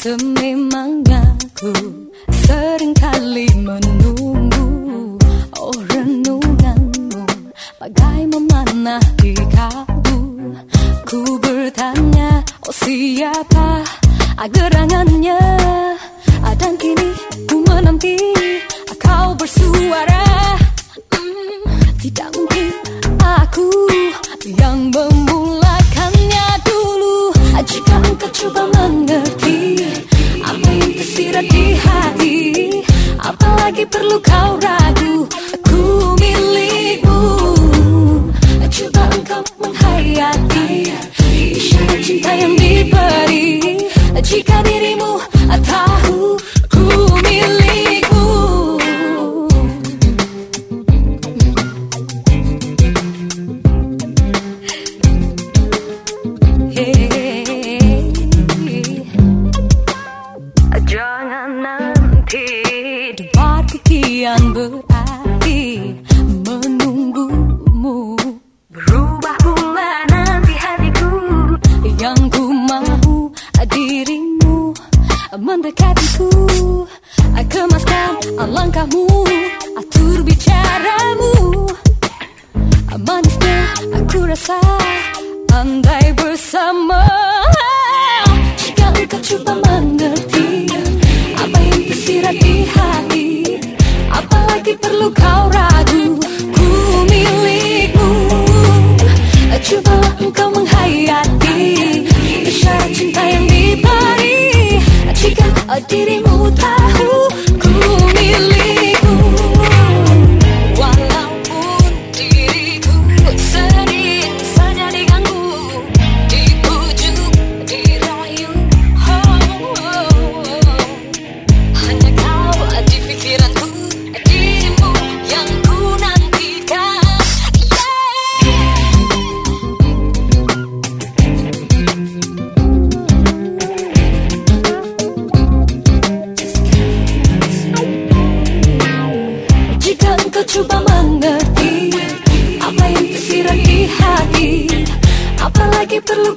Sememangnya ku sering kali menunggu Oh renunganmu. Bagai memanah di kalbu Ku bertanya oh siapa? Gerangannya Dan kini ku menanti kau bersuara perlu kau ragu Aku milikmu. Coba engkau menghayati Isyarat cinta yang diberi. Jika dirimu berakhir menunggumu. Berubah pula nanti hatiku. Yang ku mahu dirimu. Mendekatiku Kemaskan langkahmu Apalagi perlu coba mengerti Apa yang tersirat di hati. Apalagi perlu